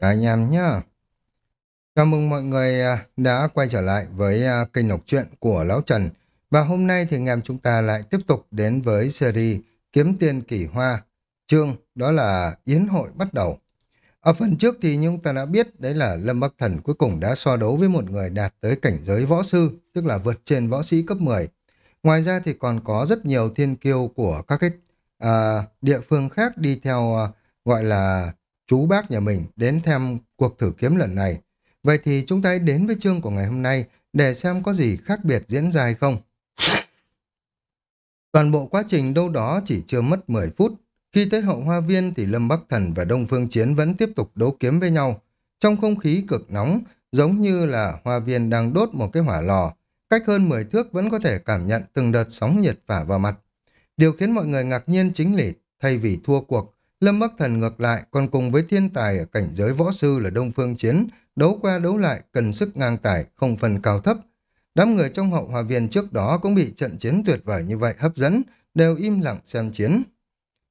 Cả anh em nhá. Chào mừng mọi người à, đã quay trở lại với à, kênh đọc truyện của Lão Trần. Và hôm nay thì anh em chúng ta lại tiếp tục đến với series Kiếm Tiền Kỷ Hoa. Chương đó là Yến Hội bắt đầu. Ở phần trước thì chúng ta đã biết đấy là Lâm Bắc Thần cuối cùng đã so đấu với một người đạt tới cảnh giới võ sư, tức là vượt trên võ sĩ cấp 10. Ngoài ra thì còn có rất nhiều thiên kiêu của các cái à, địa phương khác đi theo à, gọi là chú bác nhà mình đến xem cuộc thử kiếm lần này. Vậy thì chúng ta hãy đến với chương của ngày hôm nay để xem có gì khác biệt diễn ra hay không. Toàn bộ quá trình đâu đó chỉ chưa mất 10 phút. Khi tới hậu hoa viên thì Lâm Bắc Thần và Đông Phương Chiến vẫn tiếp tục đấu kiếm với nhau. Trong không khí cực nóng, giống như là hoa viên đang đốt một cái hỏa lò. Cách hơn 10 thước vẫn có thể cảm nhận từng đợt sóng nhiệt phả vào mặt. Điều khiến mọi người ngạc nhiên chính là thay vì thua cuộc, Lâm Bắc Thần ngược lại còn cùng với thiên tài ở cảnh giới võ sư là Đông Phương Chiến, đấu qua đấu lại cần sức ngang tài, không phần cao thấp. Đám người trong hậu hòa viên trước đó cũng bị trận chiến tuyệt vời như vậy hấp dẫn, đều im lặng xem chiến.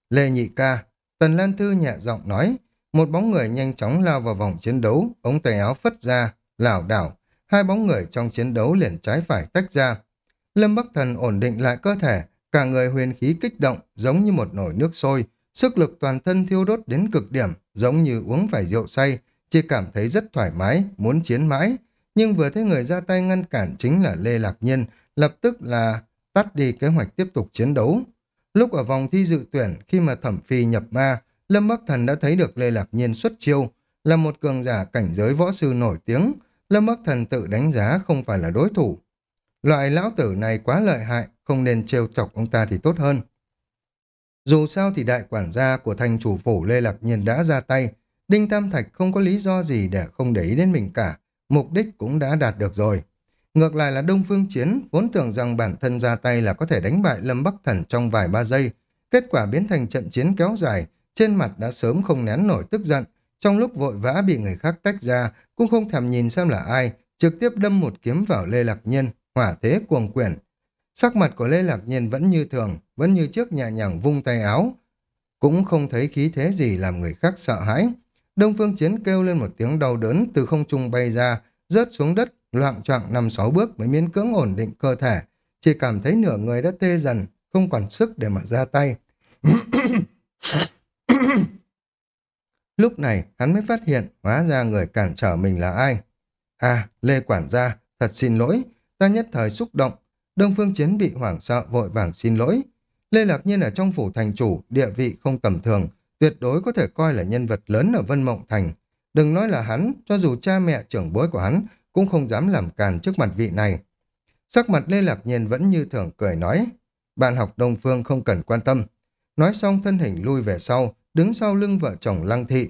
Lê Nhị Ca, Tần Lan Thư nhẹ giọng nói, một bóng người nhanh chóng lao vào vòng chiến đấu, ống tay áo phất ra, lảo đảo, hai bóng người trong chiến đấu liền trái phải tách ra. Lâm Bắc Thần ổn định lại cơ thể, cả người huyền khí kích động, giống như một nồi nước sôi, Sức lực toàn thân thiêu đốt đến cực điểm, giống như uống phải rượu say, chỉ cảm thấy rất thoải mái, muốn chiến mãi. Nhưng vừa thấy người ra tay ngăn cản chính là Lê Lạc Nhiên, lập tức là tắt đi kế hoạch tiếp tục chiến đấu. Lúc ở vòng thi dự tuyển, khi mà thẩm phi nhập ma, Lâm Bắc Thần đã thấy được Lê Lạc Nhiên xuất chiêu, là một cường giả cảnh giới võ sư nổi tiếng. Lâm Bắc Thần tự đánh giá không phải là đối thủ. Loại lão tử này quá lợi hại, không nên trêu chọc ông ta thì tốt hơn. Dù sao thì đại quản gia của thành chủ phủ Lê Lạc Nhiên đã ra tay, Đinh Tam Thạch không có lý do gì để không để ý đến mình cả, mục đích cũng đã đạt được rồi. Ngược lại là Đông Phương Chiến, vốn tưởng rằng bản thân ra tay là có thể đánh bại Lâm Bắc Thần trong vài ba giây, kết quả biến thành trận chiến kéo dài, trên mặt đã sớm không nén nổi tức giận, trong lúc vội vã bị người khác tách ra, cũng không thèm nhìn xem là ai, trực tiếp đâm một kiếm vào Lê Lạc Nhiên, hỏa thế cuồng quyển, Sắc mặt của Lê Lạc Nhiên vẫn như thường, vẫn như trước nhẹ nhàng vung tay áo. Cũng không thấy khí thế gì làm người khác sợ hãi. Đông Phương Chiến kêu lên một tiếng đau đớn từ không trung bay ra, rớt xuống đất, loạn trọng năm sáu bước mới miễn cưỡng ổn định cơ thể. Chỉ cảm thấy nửa người đã tê dần, không còn sức để mà ra tay. Lúc này, hắn mới phát hiện hóa ra người cản trở mình là ai. À, Lê Quản gia, thật xin lỗi, ta nhất thời xúc động, Đông Phương Chiến bị hoảng sợ vội vàng xin lỗi. Lê Lạc Nhiên ở trong phủ thành chủ, địa vị không tầm thường, tuyệt đối có thể coi là nhân vật lớn ở Vân Mộng Thành. Đừng nói là hắn, cho dù cha mẹ trưởng bối của hắn cũng không dám làm càn trước mặt vị này. Sắc mặt Lê Lạc Nhiên vẫn như thường cười nói, bạn học Đông Phương không cần quan tâm. Nói xong thân hình lui về sau, đứng sau lưng vợ chồng Lăng Thị.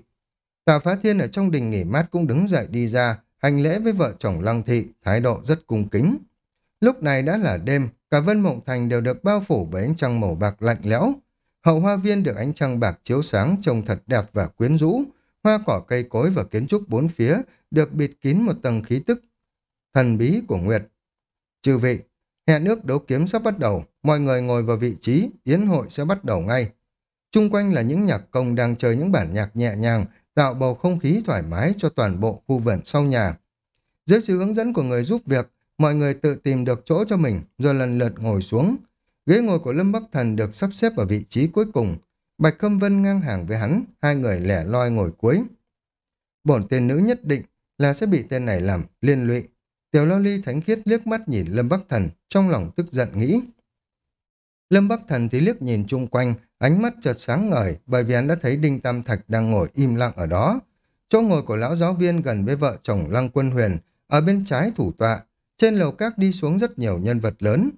Tà Phá Thiên ở trong đình nghỉ mát cũng đứng dậy đi ra, hành lễ với vợ chồng Lăng Thị, thái độ rất cung kính. Lúc này đã là đêm, cả Vân Mộng Thành đều được bao phủ bởi ánh trăng màu bạc lạnh lẽo. Hậu hoa viên được ánh trăng bạc chiếu sáng trông thật đẹp và quyến rũ. Hoa cỏ cây cối và kiến trúc bốn phía được bịt kín một tầng khí tức thần bí của Nguyệt. Chư vị, hẹn nước đấu kiếm sắp bắt đầu, mọi người ngồi vào vị trí, yến hội sẽ bắt đầu ngay. Trung quanh là những nhạc công đang chơi những bản nhạc nhẹ nhàng, tạo bầu không khí thoải mái cho toàn bộ khu vườn sau nhà. Dưới sự hướng dẫn của người giúp việc, Mọi người tự tìm được chỗ cho mình, rồi lần lượt ngồi xuống. Ghế ngồi của Lâm Bắc Thần được sắp xếp ở vị trí cuối cùng. Bạch Khâm Vân ngang hàng với hắn, hai người lẻ loi ngồi cuối. Bổn tên nữ nhất định là sẽ bị tên này làm liên lụy. Tiểu Lo Ly thánh khiết liếc mắt nhìn Lâm Bắc Thần, trong lòng tức giận nghĩ. Lâm Bắc Thần thì liếc nhìn chung quanh, ánh mắt chợt sáng ngời bởi vì hắn đã thấy Đinh Tam Thạch đang ngồi im lặng ở đó. Chỗ ngồi của lão giáo viên gần với vợ chồng Lăng Quân Huyền, ở bên trái thủ tọa trên lầu các đi xuống rất nhiều nhân vật lớn.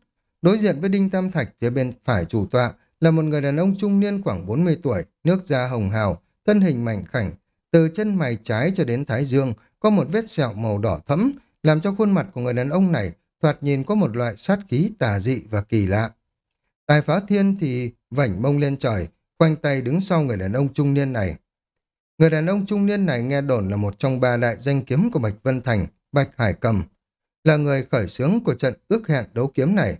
Đối diện với Đinh Tam Thạch phía bên phải chủ tọa là một người đàn ông trung niên khoảng 40 tuổi, nước da hồng hào, thân hình mảnh khảnh. Từ chân mày trái cho đến thái dương có một vết sẹo màu đỏ thẫm, làm cho khuôn mặt của người đàn ông này thoạt nhìn có một loại sát khí tà dị và kỳ lạ. Tài phá thiên thì vảnh mông lên trời, quanh tay đứng sau người đàn ông trung niên này. Người đàn ông trung niên này nghe đồn là một trong ba đại danh kiếm của Bạch Vân Thành, Bạch Hải Cầm, là người khởi xướng của trận ước hẹn đấu kiếm này.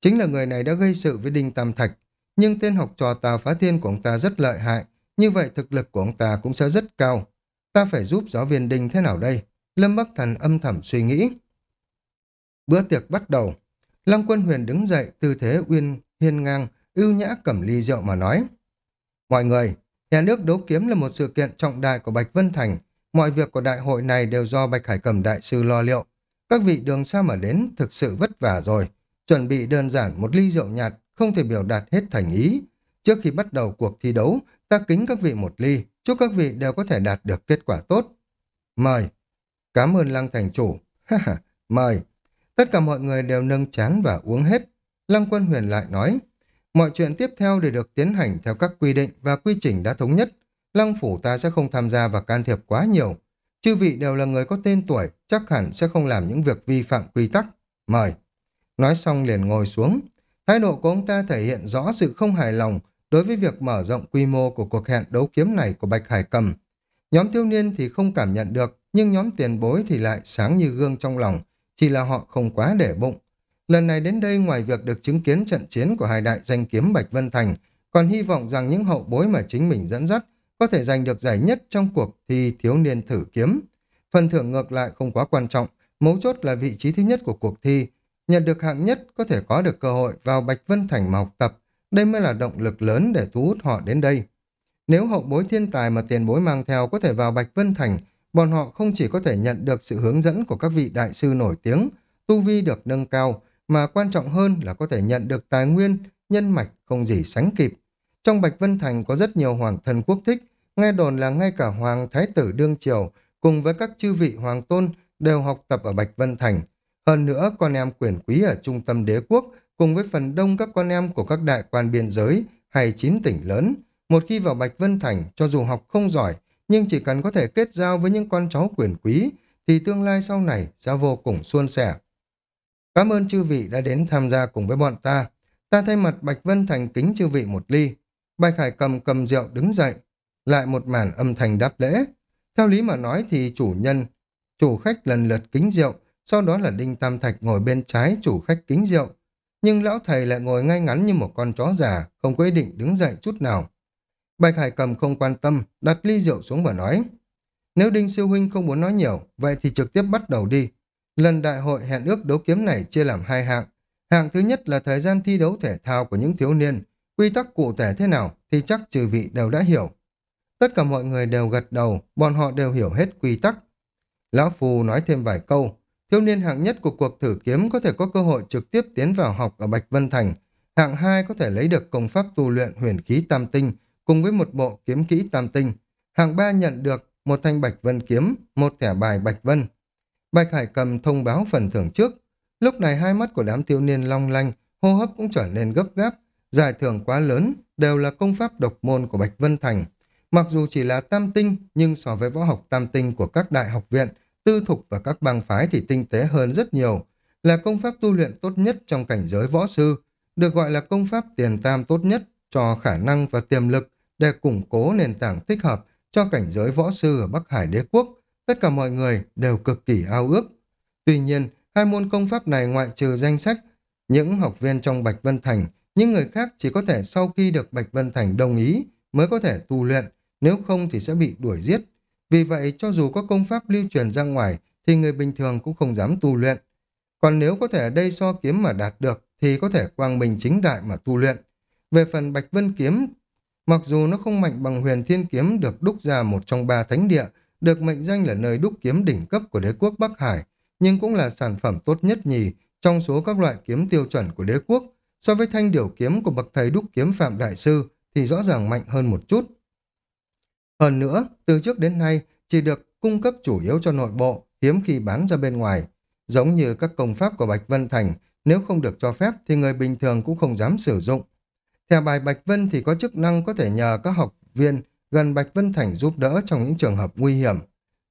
Chính là người này đã gây sự với Đinh Tam Thạch, nhưng tên học trò tà Phá Thiên của ông ta rất lợi hại, như vậy thực lực của ông ta cũng sẽ rất cao. ta phải giúp giáo viên Đinh thế nào đây? Lâm Bắc Thần âm thầm suy nghĩ. Bữa tiệc bắt đầu. Lăng Quân Huyền đứng dậy, tư thế uyên hiên ngang, ưu nhã cầm ly rượu mà nói. Mọi người, nhà nước đấu kiếm là một sự kiện trọng đại của Bạch Vân Thành. Mọi việc của đại hội này đều do Bạch Hải Cầm đại sư lo liệu. Các vị đường xa mà đến thực sự vất vả rồi. Chuẩn bị đơn giản một ly rượu nhạt, không thể biểu đạt hết thành ý. Trước khi bắt đầu cuộc thi đấu, ta kính các vị một ly, chúc các vị đều có thể đạt được kết quả tốt. Mời. Cảm ơn Lăng Thành Chủ. Mời. Tất cả mọi người đều nâng chán và uống hết. Lăng Quân Huyền lại nói, mọi chuyện tiếp theo đều được tiến hành theo các quy định và quy trình đã thống nhất. Lăng Phủ ta sẽ không tham gia và can thiệp quá nhiều. Chư vị đều là người có tên tuổi, chắc hẳn sẽ không làm những việc vi phạm quy tắc. Mời. Nói xong liền ngồi xuống. Thái độ của ông ta thể hiện rõ sự không hài lòng đối với việc mở rộng quy mô của cuộc hẹn đấu kiếm này của Bạch Hải Cầm. Nhóm thiếu niên thì không cảm nhận được, nhưng nhóm tiền bối thì lại sáng như gương trong lòng, chỉ là họ không quá để bụng. Lần này đến đây ngoài việc được chứng kiến trận chiến của hai đại danh kiếm Bạch Vân Thành, còn hy vọng rằng những hậu bối mà chính mình dẫn dắt có thể giành được giải nhất trong cuộc thi thiếu niên thử kiếm. Phần thưởng ngược lại không quá quan trọng, mấu chốt là vị trí thứ nhất của cuộc thi. Nhận được hạng nhất có thể có được cơ hội vào Bạch Vân Thành mà học tập, đây mới là động lực lớn để thu hút họ đến đây. Nếu hậu bối thiên tài mà tiền bối mang theo có thể vào Bạch Vân Thành, bọn họ không chỉ có thể nhận được sự hướng dẫn của các vị đại sư nổi tiếng, tu vi được nâng cao, mà quan trọng hơn là có thể nhận được tài nguyên, nhân mạch không gì sánh kịp. Trong Bạch Vân Thành có rất nhiều hoàng thân quốc thích, nghe đồn là ngay cả hoàng thái tử đương triều cùng với các chư vị hoàng tôn đều học tập ở Bạch Vân Thành. Hơn nữa, con em quyền quý ở trung tâm đế quốc cùng với phần đông các con em của các đại quan biên giới hay chín tỉnh lớn, một khi vào Bạch Vân Thành, cho dù học không giỏi, nhưng chỉ cần có thể kết giao với những con cháu quyền quý, thì tương lai sau này sẽ vô cùng suôn sẻ. Cảm ơn chư vị đã đến tham gia cùng với bọn ta. Ta thay mặt Bạch Vân Thành kính chư vị một ly. Bạch Hải cầm cầm rượu đứng dậy, lại một màn âm thanh đáp lễ. Theo lý mà nói thì chủ nhân, chủ khách lần lượt kính rượu, sau đó là Đinh Tam Thạch ngồi bên trái chủ khách kính rượu. Nhưng lão thầy lại ngồi ngay ngắn như một con chó già, không quyết định đứng dậy chút nào. Bạch Hải cầm không quan tâm, đặt ly rượu xuống và nói. Nếu Đinh Siêu Huynh không muốn nói nhiều, vậy thì trực tiếp bắt đầu đi. Lần đại hội hẹn ước đấu kiếm này chia làm hai hạng. Hạng thứ nhất là thời gian thi đấu thể thao của những thiếu niên. Quy tắc cụ thể thế nào thì chắc trừ vị đều đã hiểu. Tất cả mọi người đều gật đầu, bọn họ đều hiểu hết quy tắc. Lão Phù nói thêm vài câu. Thiếu niên hạng nhất của cuộc thử kiếm có thể có cơ hội trực tiếp tiến vào học ở Bạch Vân Thành. Hạng hai có thể lấy được công pháp tu luyện huyền khí tam tinh cùng với một bộ kiếm kỹ tam tinh. Hạng ba nhận được một thanh Bạch Vân kiếm, một thẻ bài Bạch Vân. Bạch Hải cầm thông báo phần thưởng trước. Lúc này hai mắt của đám thiếu niên long lanh, hô hấp cũng trở nên gấp gáp. Giải thưởng quá lớn, đều là công pháp độc môn của Bạch Vân Thành. Mặc dù chỉ là tam tinh, nhưng so với võ học tam tinh của các đại học viện, tư thục và các bang phái thì tinh tế hơn rất nhiều. Là công pháp tu luyện tốt nhất trong cảnh giới võ sư, được gọi là công pháp tiền tam tốt nhất cho khả năng và tiềm lực để củng cố nền tảng thích hợp cho cảnh giới võ sư ở Bắc Hải đế quốc Tất cả mọi người đều cực kỳ ao ước. Tuy nhiên, hai môn công pháp này ngoại trừ danh sách, những học viên trong Bạch Vân Thành, những người khác chỉ có thể sau khi được Bạch Vân Thành đồng ý mới có thể tu luyện, nếu không thì sẽ bị đuổi giết. Vì vậy, cho dù có công pháp lưu truyền ra ngoài, thì người bình thường cũng không dám tu luyện. Còn nếu có thể ở đây so kiếm mà đạt được, thì có thể quang minh chính đại mà tu luyện. Về phần Bạch Vân Kiếm, mặc dù nó không mạnh bằng huyền thiên kiếm được đúc ra một trong ba thánh địa, được mệnh danh là nơi đúc kiếm đỉnh cấp của đế quốc Bắc Hải, nhưng cũng là sản phẩm tốt nhất nhì trong số các loại kiếm tiêu chuẩn của đế quốc. So với thanh điều kiếm của bậc thầy đúc kiếm Phạm Đại Sư thì rõ ràng mạnh hơn một chút. Hơn nữa, từ trước đến nay chỉ được cung cấp chủ yếu cho nội bộ, hiếm khi bán ra bên ngoài. Giống như các công pháp của Bạch Vân Thành, nếu không được cho phép thì người bình thường cũng không dám sử dụng. Theo bài Bạch Vân thì có chức năng có thể nhờ các học viên gần Bạch Vân Thành giúp đỡ trong những trường hợp nguy hiểm.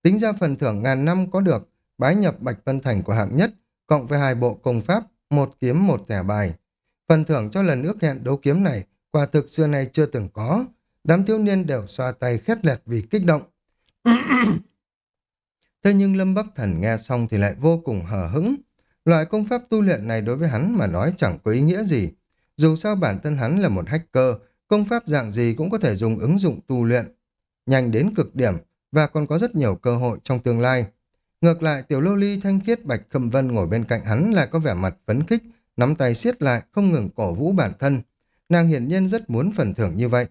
Tính ra phần thưởng ngàn năm có được, bái nhập Bạch Vân Thành của hạng nhất, cộng với hai bộ công pháp, một kiếm một thẻ bài. Phần thưởng cho lần ước hẹn đấu kiếm này, quả thực xưa nay chưa từng có. Đám thiếu niên đều xoa tay khét lẹt vì kích động. Thế nhưng Lâm Bắc Thần nghe xong thì lại vô cùng hờ hững. Loại công pháp tu luyện này đối với hắn mà nói chẳng có ý nghĩa gì. Dù sao bản thân hắn là một hacker, công pháp dạng gì cũng có thể dùng ứng dụng tu luyện. Nhanh đến cực điểm, và còn có rất nhiều cơ hội trong tương lai. Ngược lại, tiểu lô ly thanh khiết bạch khâm vân ngồi bên cạnh hắn lại có vẻ mặt phấn khích, nắm tay siết lại, không ngừng cổ vũ bản thân. Nàng hiển nhiên rất muốn phần thưởng như vậy.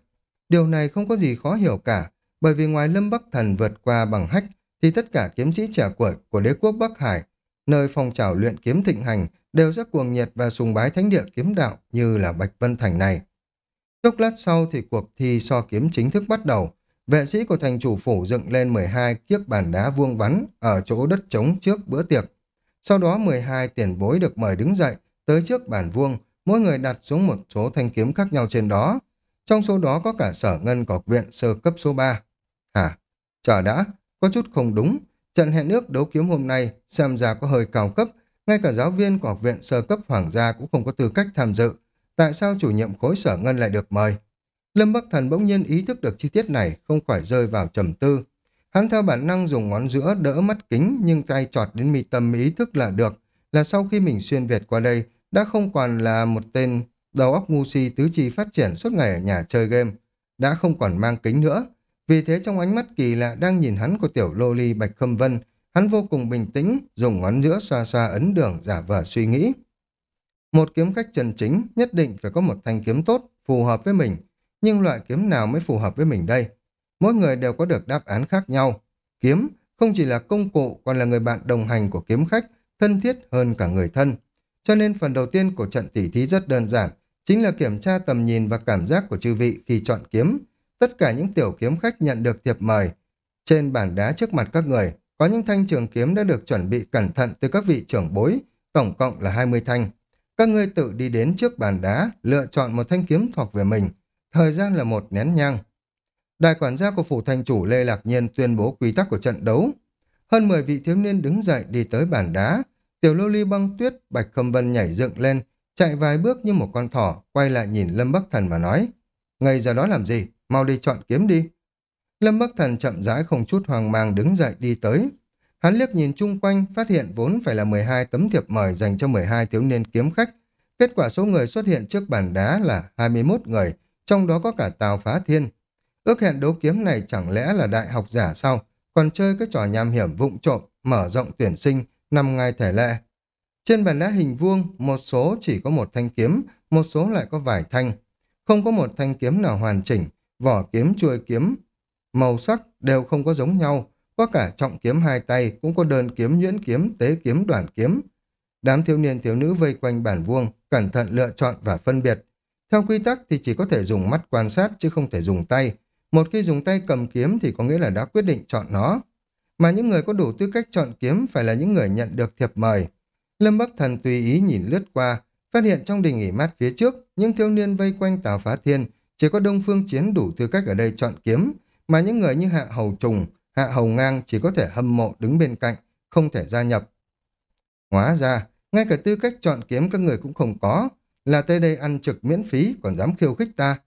Điều này không có gì khó hiểu cả, bởi vì ngoài Lâm Bắc Thần vượt qua bằng hách, thì tất cả kiếm sĩ trẻ tuổi của đế quốc Bắc Hải, nơi phong trào luyện kiếm thịnh hành, đều rất cuồng nhiệt và sùng bái thánh địa kiếm đạo như là Bạch Vân Thành này. Chốc lát sau thì cuộc thi so kiếm chính thức bắt đầu. Vệ sĩ của thành chủ phủ dựng lên 12 chiếc bàn đá vuông vắn ở chỗ đất trống trước bữa tiệc. Sau đó 12 tiền bối được mời đứng dậy tới trước bàn vuông, mỗi người đặt xuống một số thanh kiếm khác nhau trên đó. Trong số đó có cả sở ngân của học viện sơ cấp số 3. Hả? Chờ đã, có chút không đúng. Trận hẹn ước đấu kiếm hôm nay xem ra có hơi cao cấp, ngay cả giáo viên của học viện sơ cấp hoàng gia cũng không có tư cách tham dự. Tại sao chủ nhiệm khối sở ngân lại được mời? Lâm Bắc Thần bỗng nhiên ý thức được chi tiết này, không khỏi rơi vào trầm tư. Hắn theo bản năng dùng ngón giữa đỡ mắt kính nhưng tay trọt đến mi tâm ý thức là được, là sau khi mình xuyên Việt qua đây, đã không còn là một tên đầu óc ngu si tứ chi phát triển suốt ngày ở nhà chơi game, đã không còn mang kính nữa. Vì thế trong ánh mắt kỳ lạ đang nhìn hắn của tiểu lô ly Bạch Khâm Vân, hắn vô cùng bình tĩnh, dùng ngón giữa xoa xoa ấn đường giả vờ suy nghĩ. Một kiếm khách chân chính nhất định phải có một thanh kiếm tốt, phù hợp với mình. Nhưng loại kiếm nào mới phù hợp với mình đây? Mỗi người đều có được đáp án khác nhau. Kiếm không chỉ là công cụ, còn là người bạn đồng hành của kiếm khách, thân thiết hơn cả người thân. Cho nên phần đầu tiên của trận tỉ thí rất đơn giản, chính là kiểm tra tầm nhìn và cảm giác của chư vị khi chọn kiếm. Tất cả những tiểu kiếm khách nhận được thiệp mời. Trên bàn đá trước mặt các người, có những thanh trường kiếm đã được chuẩn bị cẩn thận từ các vị trưởng bối, tổng cộng là 20 thanh. Các ngươi tự đi đến trước bàn đá, lựa chọn một thanh kiếm thuộc về mình. Thời gian là một nén nhang. Đại quản gia của phủ thành chủ Lê Lạc Nhiên tuyên bố quy tắc của trận đấu. Hơn 10 vị thiếu niên đứng dậy đi tới bàn đá. Tiểu lô ly băng tuyết, Bạch Khâm Vân nhảy dựng lên, chạy vài bước như một con thỏ, quay lại nhìn Lâm Bắc Thần và nói. Ngây giờ đó làm gì? Mau đi chọn kiếm đi. Lâm Bắc Thần chậm rãi không chút hoang mang đứng dậy đi tới. Hắn liếc nhìn chung quanh, phát hiện vốn phải là 12 tấm thiệp mời dành cho 12 thiếu niên kiếm khách. Kết quả số người xuất hiện trước bàn đá là 21 người, trong đó có cả Tào Phá Thiên. Ước hẹn đấu kiếm này chẳng lẽ là đại học giả sao, còn chơi cái trò nham hiểm vụng trộm, mở rộng tuyển sinh, nằm ngay thể lệ. Trên bàn đá hình vuông, một số chỉ có một thanh kiếm, một số lại có vài thanh. Không có một thanh kiếm nào hoàn chỉnh, vỏ kiếm, chuôi kiếm, màu sắc đều không có giống nhau, có cả trọng kiếm hai tay, cũng có đơn kiếm, nhuyễn kiếm, tế kiếm, đoàn kiếm. Đám thiếu niên thiếu nữ vây quanh bản vuông, cẩn thận lựa chọn và phân biệt. Theo quy tắc thì chỉ có thể dùng mắt quan sát chứ không thể dùng tay. Một khi dùng tay cầm kiếm thì có nghĩa là đã quyết định chọn nó. Mà những người có đủ tư cách chọn kiếm phải là những người nhận được thiệp mời. Lâm Bắc Thần tùy ý nhìn lướt qua, phát hiện trong đình nghỉ mát phía trước, những thiếu niên vây quanh Tào Phá Thiên, chỉ có Đông Phương Chiến đủ tư cách ở đây chọn kiếm, mà những người như Hạ Hầu Trùng, Hạ Hầu Ngang chỉ có thể hâm mộ đứng bên cạnh, không thể gia nhập. Hóa ra, ngay cả tư cách chọn kiếm các người cũng không có, là tới đây ăn trực miễn phí còn dám khiêu khích ta.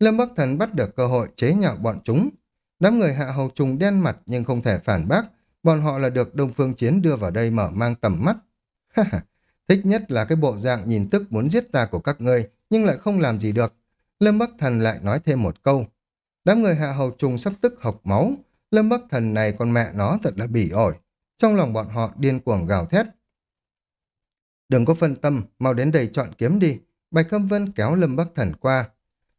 Lâm Bắc Thần bắt được cơ hội chế nhạo bọn chúng. Đám người Hạ Hầu Trùng đen mặt nhưng không thể phản bác, bọn họ là được Đông Phương Chiến đưa vào đây mở mang tầm mắt. Thích nhất là cái bộ dạng nhìn tức muốn giết ta của các ngươi, nhưng lại không làm gì được. Lâm Bắc Thần lại nói thêm một câu. Đám người hạ hầu trùng sắp tức hộc máu. Lâm Bắc Thần này con mẹ nó thật là bỉ ổi. Trong lòng bọn họ điên cuồng gào thét. Đừng có phân tâm, mau đến đây chọn kiếm đi. Bạch Khâm Vân kéo Lâm Bắc Thần qua.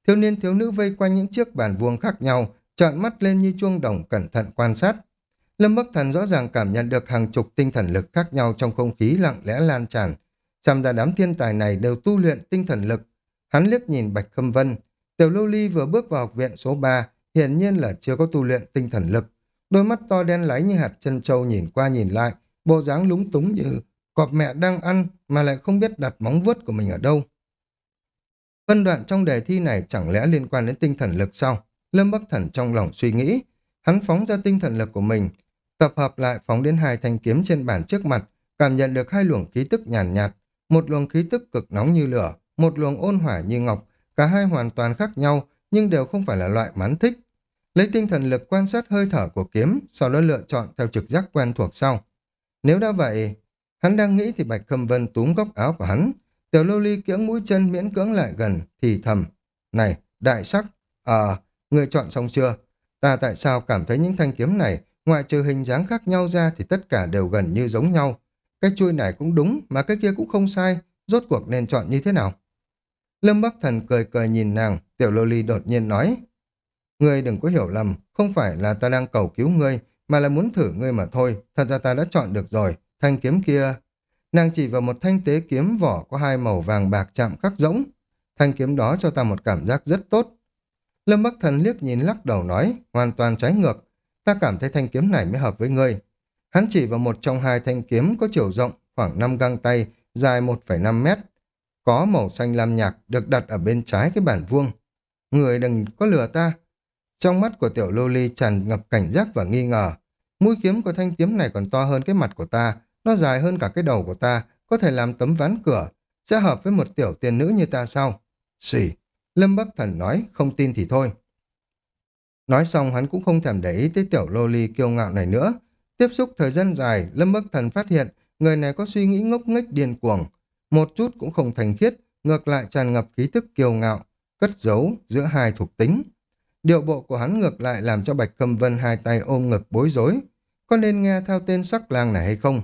Thiếu niên thiếu nữ vây quanh những chiếc bàn vuông khác nhau, trợn mắt lên như chuông đồng cẩn thận quan sát. Lâm Bắc Thần rõ ràng cảm nhận được hàng chục tinh thần lực khác nhau trong không khí lặng lẽ lan tràn. Xem ra đám thiên tài này đều tu luyện tinh thần lực. Hắn liếc nhìn Bạch Khâm Vân, Tiểu Lưu Ly vừa bước vào học viện số 3, hiển nhiên là chưa có tu luyện tinh thần lực. Đôi mắt to đen láy như hạt chân trâu nhìn qua nhìn lại, bộ dáng lúng túng như cọp mẹ đang ăn mà lại không biết đặt móng vuốt của mình ở đâu. Phân đoạn trong đề thi này chẳng lẽ liên quan đến tinh thần lực sao? Lâm Bắc Thần trong lòng suy nghĩ. Hắn phóng ra tinh thần lực của mình, tập hợp lại phóng đến hai thanh kiếm trên bàn trước mặt, cảm nhận được hai luồng khí tức nhàn nhạt, nhạt, một luồng khí tức cực nóng như lửa, một luồng ôn hỏa như ngọc, Cả hai hoàn toàn khác nhau, nhưng đều không phải là loại mắn thích. Lấy tinh thần lực quan sát hơi thở của kiếm, sau đó lựa chọn theo trực giác quen thuộc sau. Nếu đã vậy, hắn đang nghĩ thì Bạch Khâm Vân túm góc áo của hắn. Tiểu Lô Ly kiễng mũi chân miễn cưỡng lại gần, thì thầm. Này, đại sắc, ờ, người chọn xong chưa? Ta tại sao cảm thấy những thanh kiếm này, ngoại trừ hình dáng khác nhau ra thì tất cả đều gần như giống nhau. Cái chuôi này cũng đúng, mà cái kia cũng không sai, rốt cuộc nên chọn như thế nào? Lâm Bắc Thần cười cười nhìn nàng, tiểu lô ly đột nhiên nói. Ngươi đừng có hiểu lầm, không phải là ta đang cầu cứu ngươi, mà là muốn thử ngươi mà thôi, thật ra ta đã chọn được rồi, thanh kiếm kia. Nàng chỉ vào một thanh tế kiếm vỏ có hai màu vàng bạc chạm khắc rỗng. Thanh kiếm đó cho ta một cảm giác rất tốt. Lâm Bắc Thần liếc nhìn lắc đầu nói, hoàn toàn trái ngược. Ta cảm thấy thanh kiếm này mới hợp với ngươi. Hắn chỉ vào một trong hai thanh kiếm có chiều rộng khoảng 5 găng tay, dài 1,5 mét. Có màu xanh lam nhạc được đặt ở bên trái cái bản vuông. Người đừng có lừa ta. Trong mắt của tiểu lô ly tràn ngập cảnh giác và nghi ngờ. Mũi kiếm của thanh kiếm này còn to hơn cái mặt của ta, nó dài hơn cả cái đầu của ta, có thể làm tấm ván cửa, sẽ hợp với một tiểu tiên nữ như ta sao? Xỉ, Lâm Bắc Thần nói, không tin thì thôi. Nói xong hắn cũng không thèm để ý tới tiểu lô ly kiêu ngạo này nữa. Tiếp xúc thời gian dài, Lâm Bắc Thần phát hiện người này có suy nghĩ ngốc nghếch điên cuồng. Một chút cũng không thành khiết, ngược lại tràn ngập khí thức kiêu ngạo, cất giấu giữa hai thuộc tính. Điệu bộ của hắn ngược lại làm cho Bạch Khâm Vân hai tay ôm ngực bối rối. Có nên nghe theo tên sắc lang này hay không?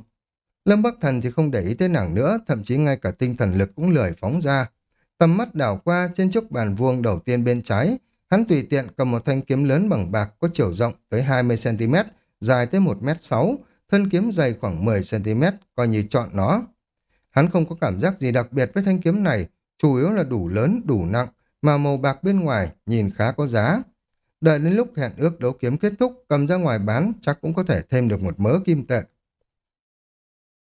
Lâm Bắc Thần thì không để ý tới nàng nữa, thậm chí ngay cả tinh thần lực cũng lười phóng ra. Tầm mắt đảo qua trên chiếc bàn vuông đầu tiên bên trái, hắn tùy tiện cầm một thanh kiếm lớn bằng bạc có chiều rộng tới 20cm, dài tới 1m6, thân kiếm dày khoảng 10cm, coi như chọn nó. Hắn không có cảm giác gì đặc biệt với thanh kiếm này, chủ yếu là đủ lớn, đủ nặng, mà màu bạc bên ngoài nhìn khá có giá. Đợi đến lúc hẹn ước đấu kiếm kết thúc, cầm ra ngoài bán chắc cũng có thể thêm được một mớ kim tệ.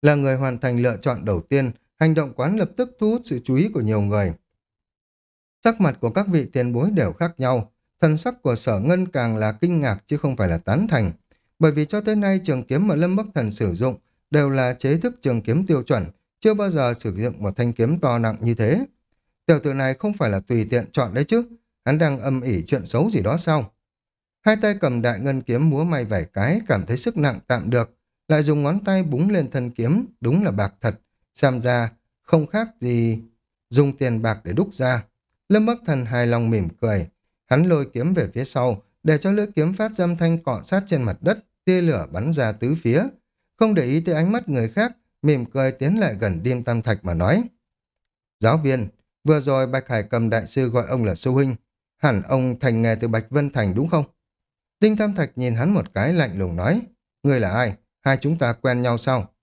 Là người hoàn thành lựa chọn đầu tiên, hành động quán lập tức thu hút sự chú ý của nhiều người. Sắc mặt của các vị tiền bối đều khác nhau, thần sắc của sở ngân càng là kinh ngạc chứ không phải là tán thành. Bởi vì cho tới nay trường kiếm mà Lâm Bắc Thần sử dụng đều là chế thức trường kiếm tiêu chuẩn, chưa bao giờ sử dụng một thanh kiếm to nặng như thế. Tiểu tử này không phải là tùy tiện chọn đấy chứ, hắn đang âm ỉ chuyện xấu gì đó sao? Hai tay cầm đại ngân kiếm múa may vài cái, cảm thấy sức nặng tạm được, lại dùng ngón tay búng lên thân kiếm, đúng là bạc thật, xem ra không khác gì dùng tiền bạc để đúc ra. Lâm Bắc Thần hài lòng mỉm cười, hắn lôi kiếm về phía sau, để cho lưỡi kiếm phát dâm thanh cọ sát trên mặt đất, tia lửa bắn ra tứ phía. Không để ý tới ánh mắt người khác, mỉm cười tiến lại gần Điêm Tam Thạch mà nói. Giáo viên, vừa rồi Bạch Hải cầm đại sư gọi ông là sư huynh, hẳn ông thành nghề từ Bạch Vân Thành đúng không? Đinh Tam Thạch nhìn hắn một cái lạnh lùng nói, ngươi là ai? Hai chúng ta quen nhau sao?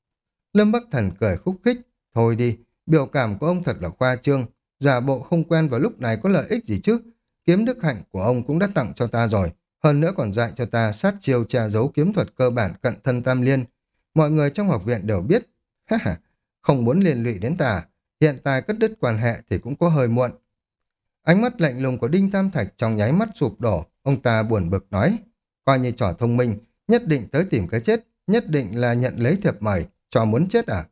Lâm Bắc Thần cười khúc khích, thôi đi, biểu cảm của ông thật là khoa trương, giả bộ không quen vào lúc này có lợi ích gì chứ? Kiếm đức hạnh của ông cũng đã tặng cho ta rồi, hơn nữa còn dạy cho ta sát chiêu tra giấu kiếm thuật cơ bản cận thân tam liên. Mọi người trong học viện đều biết, ha ha, không muốn liên lụy đến ta, hiện tại cất đứt quan hệ thì cũng có hơi muộn. Ánh mắt lạnh lùng của Đinh Tam Thạch trong nháy mắt sụp đổ, ông ta buồn bực nói, coi như trò thông minh, nhất định tới tìm cái chết, nhất định là nhận lấy thiệp mời, cho muốn chết à?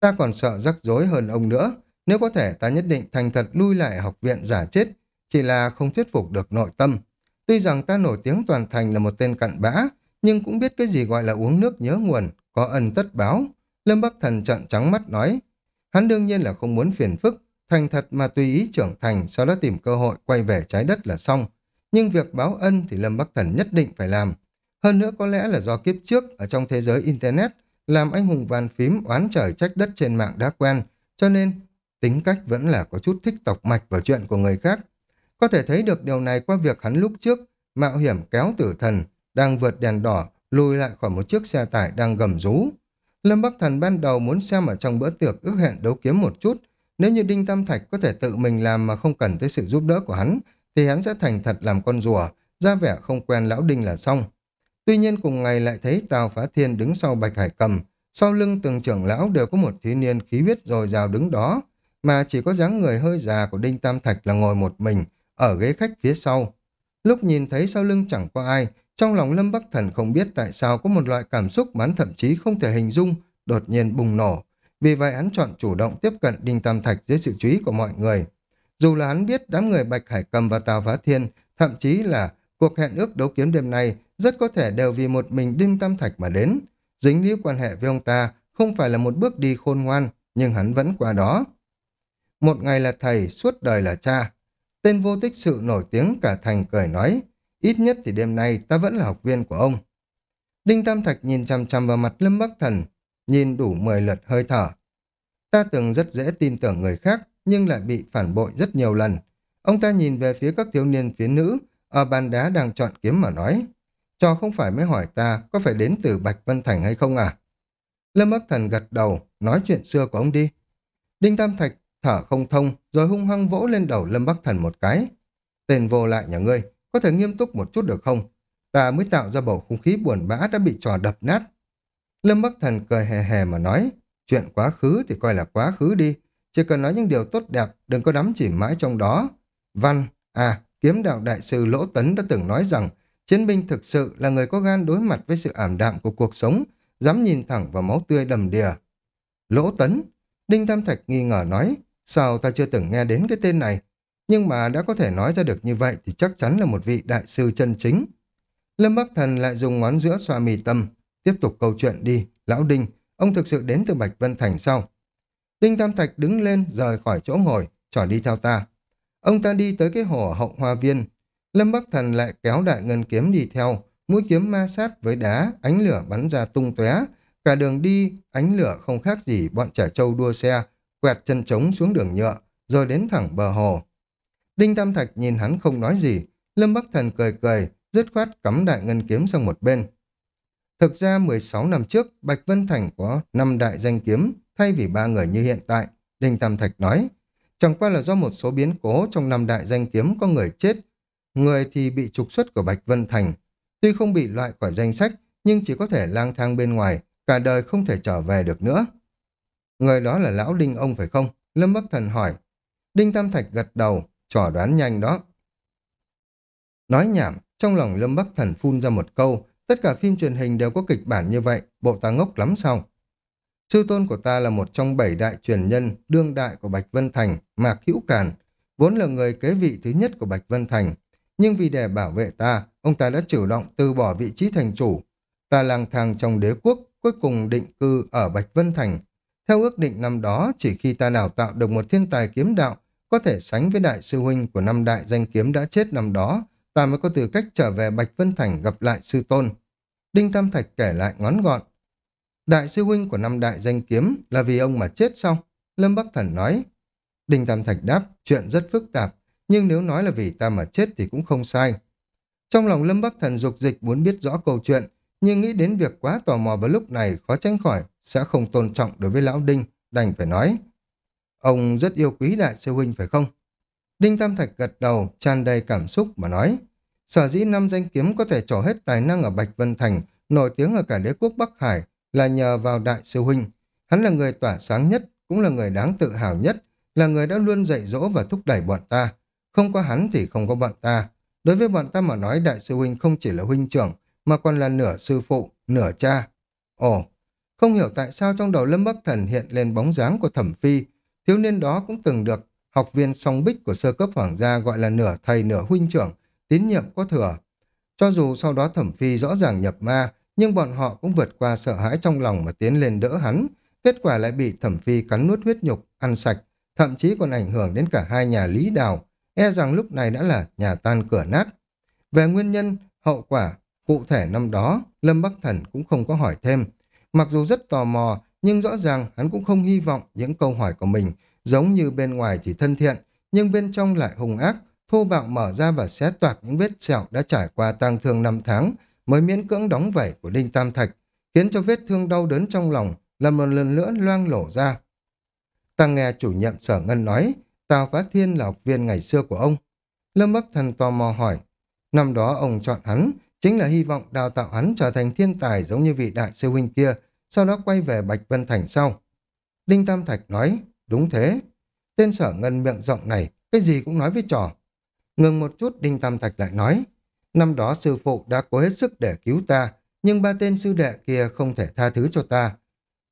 Ta còn sợ rắc rối hơn ông nữa, nếu có thể ta nhất định thành thật lui lại học viện giả chết, chỉ là không thuyết phục được nội tâm. Tuy rằng ta nổi tiếng toàn thành là một tên cặn bã, nhưng cũng biết cái gì gọi là uống nước nhớ nguồn, có ân tất báo. Lâm Bắc Thần trận trắng mắt nói, hắn đương nhiên là không muốn phiền phức, thành thật mà tùy ý trưởng thành, sau đó tìm cơ hội quay về trái đất là xong. Nhưng việc báo ân thì Lâm Bắc Thần nhất định phải làm. Hơn nữa có lẽ là do kiếp trước ở trong thế giới Internet làm anh hùng vàn phím oán trời trách đất trên mạng đã quen, cho nên tính cách vẫn là có chút thích tọc mạch vào chuyện của người khác. Có thể thấy được điều này qua việc hắn lúc trước mạo hiểm kéo tử thần đang vượt đèn đỏ lùi lại khỏi một chiếc xe tải đang gầm rú. Lâm Bắc Thần ban đầu muốn xem ở trong bữa tiệc ước hẹn đấu kiếm một chút, nếu như Đinh Tam Thạch có thể tự mình làm mà không cần tới sự giúp đỡ của hắn, thì hắn sẽ thành thật làm con rùa, ra vẻ không quen lão Đinh là xong. Tuy nhiên cùng ngày lại thấy Tào Phá Thiên đứng sau Bạch Hải Cầm, sau lưng từng trưởng lão đều có một thiếu niên khí huyết dồi dào đứng đó, mà chỉ có dáng người hơi già của Đinh Tam Thạch là ngồi một mình, ở ghế khách phía sau. Lúc nhìn thấy sau lưng chẳng có ai, trong lòng Lâm Bắc Thần không biết tại sao có một loại cảm xúc mà thậm chí không thể hình dung, đột nhiên bùng nổ. Vì vậy hắn chọn chủ động tiếp cận Đinh Tam Thạch dưới sự chú ý của mọi người. Dù là hắn biết đám người Bạch Hải Cầm và Tào Phá Thiên, thậm chí là cuộc hẹn ước đấu kiếm đêm nay rất có thể đều vì một mình Đinh Tam Thạch mà đến. Dính líu quan hệ với ông ta không phải là một bước đi khôn ngoan, nhưng hắn vẫn qua đó. Một ngày là thầy, suốt đời là cha. Tên vô tích sự nổi tiếng cả thành cười nói, ít nhất thì đêm nay ta vẫn là học viên của ông. Đinh Tam Thạch nhìn chằm chằm vào mặt Lâm Bắc Thần, nhìn đủ 10 lượt hơi thở. Ta từng rất dễ tin tưởng người khác, nhưng lại bị phản bội rất nhiều lần. Ông ta nhìn về phía các thiếu niên phía nữ, ở bàn đá đang chọn kiếm mà nói. Cho không phải mới hỏi ta có phải đến từ Bạch Vân Thành hay không à? Lâm Bắc Thần gật đầu, nói chuyện xưa của ông đi. Đinh Tam Thạch thở không thông, rồi hung hăng vỗ lên đầu Lâm Bắc Thần một cái. Tên vô lại nhà ngươi, có thể nghiêm túc một chút được không? Ta mới tạo ra bầu không khí buồn bã đã bị trò đập nát. Lâm Bắc Thần cười hề hề mà nói, chuyện quá khứ thì coi là quá khứ đi, chỉ cần nói những điều tốt đẹp, đừng có đắm chìm mãi trong đó. Văn, à, kiếm đạo đại sư Lỗ Tấn đã từng nói rằng, chiến binh thực sự là người có gan đối mặt với sự ảm đạm của cuộc sống, dám nhìn thẳng vào máu tươi đầm đìa. Lỗ Tấn, Đinh Tam Thạch nghi ngờ nói, sao ta chưa từng nghe đến cái tên này, nhưng mà đã có thể nói ra được như vậy thì chắc chắn là một vị đại sư chân chính. Lâm Bắc Thần lại dùng ngón giữa xoa mì tâm, tiếp tục câu chuyện đi, lão Đinh, ông thực sự đến từ Bạch Vân Thành sau. Đinh Tam Thạch đứng lên, rời khỏi chỗ ngồi, trỏ đi theo ta. Ông ta đi tới cái hồ hậu hoa viên. Lâm Bắc Thần lại kéo đại ngân kiếm đi theo, mũi kiếm ma sát với đá, ánh lửa bắn ra tung tóe. Cả đường đi, ánh lửa không khác gì bọn trẻ trâu đua xe, quẹt chân trống xuống đường nhựa, rồi đến thẳng bờ hồ. Đinh Tam Thạch nhìn hắn không nói gì, Lâm Bắc Thần cười cười, dứt khoát cắm đại ngân kiếm sang một bên. Thực ra 16 năm trước, Bạch Vân Thành có 5 đại danh kiếm, thay vì ba người như hiện tại, Đinh Tam Thạch nói. Chẳng qua là do một số biến cố trong năm đại danh kiếm có người chết, người thì bị trục xuất của Bạch Vân Thành. Tuy không bị loại khỏi danh sách, nhưng chỉ có thể lang thang bên ngoài, cả đời không thể trở về được nữa. Người đó là lão Đinh ông phải không? Lâm Bắc Thần hỏi. Đinh Tam Thạch gật đầu, trò đoán nhanh đó. Nói nhảm, trong lòng Lâm Bắc Thần phun ra một câu, tất cả phim truyền hình đều có kịch bản như vậy, bộ ta ngốc lắm sao? Sư tôn của ta là một trong bảy đại truyền nhân đương đại của Bạch Vân Thành, Mạc Hữu Càn, vốn là người kế vị thứ nhất của Bạch Vân Thành. Nhưng vì để bảo vệ ta, ông ta đã chủ động từ bỏ vị trí thành chủ. Ta lang thang trong đế quốc, cuối cùng định cư ở Bạch Vân Thành. Theo ước định năm đó, chỉ khi ta đào tạo được một thiên tài kiếm đạo có thể sánh với đại sư huynh của năm đại danh kiếm đã chết năm đó, ta mới có tư cách trở về Bạch Vân Thành gặp lại sư tôn. Đinh Tam Thạch kể lại ngắn gọn. Đại sư huynh của năm đại danh kiếm là vì ông mà chết sao? Lâm Bắc Thần nói. Đinh Tam Thạch đáp, chuyện rất phức tạp, nhưng nếu nói là vì ta mà chết thì cũng không sai. Trong lòng Lâm Bắc Thần dục dịch muốn biết rõ câu chuyện, nhưng nghĩ đến việc quá tò mò vào lúc này khó tránh khỏi, sẽ không tôn trọng đối với Lão Đinh, đành phải nói. Ông rất yêu quý đại sư huynh phải không? Đinh Tam Thạch gật đầu, tràn đầy cảm xúc mà nói. Sở dĩ năm danh kiếm có thể trổ hết tài năng ở Bạch Vân Thành, nổi tiếng ở cả đế quốc Bắc Hải, là nhờ vào đại sư huynh. Hắn là người tỏa sáng nhất, cũng là người đáng tự hào nhất, là người đã luôn dạy dỗ và thúc đẩy bọn ta. Không có hắn thì không có bọn ta. Đối với bọn ta mà nói đại sư huynh không chỉ là huynh trưởng, mà còn là nửa sư phụ, nửa cha. Ồ, không hiểu tại sao trong đầu Lâm Bắc Thần hiện lên bóng dáng của thẩm phi, thiếu niên đó cũng từng được học viên song bích của sơ cấp hoàng gia gọi là nửa thầy nửa huynh trưởng, tín nhiệm có thừa. Cho dù sau đó thẩm phi rõ ràng nhập ma, nhưng bọn họ cũng vượt qua sợ hãi trong lòng mà tiến lên đỡ hắn. Kết quả lại bị thẩm phi cắn nuốt huyết nhục, ăn sạch, thậm chí còn ảnh hưởng đến cả hai nhà lý đào, e rằng lúc này đã là nhà tan cửa nát. Về nguyên nhân, hậu quả, cụ thể năm đó, Lâm Bắc Thần cũng không có hỏi thêm. Mặc dù rất tò mò, nhưng rõ ràng hắn cũng không hy vọng những câu hỏi của mình giống như bên ngoài thì thân thiện, nhưng bên trong lại hung ác, thô bạo mở ra và xé toạc những vết sẹo đã trải qua tang thương năm tháng, mới miễn cưỡng đóng vảy của Đinh Tam Thạch, khiến cho vết thương đau đớn trong lòng là một lần nữa loang lổ ra. Ta nghe chủ nhiệm sở ngân nói, Tào Phá Thiên là học viên ngày xưa của ông. Lâm Bắc Thần tò mò hỏi, năm đó ông chọn hắn, chính là hy vọng đào tạo hắn trở thành thiên tài giống như vị đại sư huynh kia, sau đó quay về Bạch Vân Thành sau. Đinh Tam Thạch nói, đúng thế. Tên sở ngân miệng rộng này, cái gì cũng nói với trò. Ngừng một chút Đinh Tam Thạch lại nói, năm đó sư phụ đã cố hết sức để cứu ta, nhưng ba tên sư đệ kia không thể tha thứ cho ta.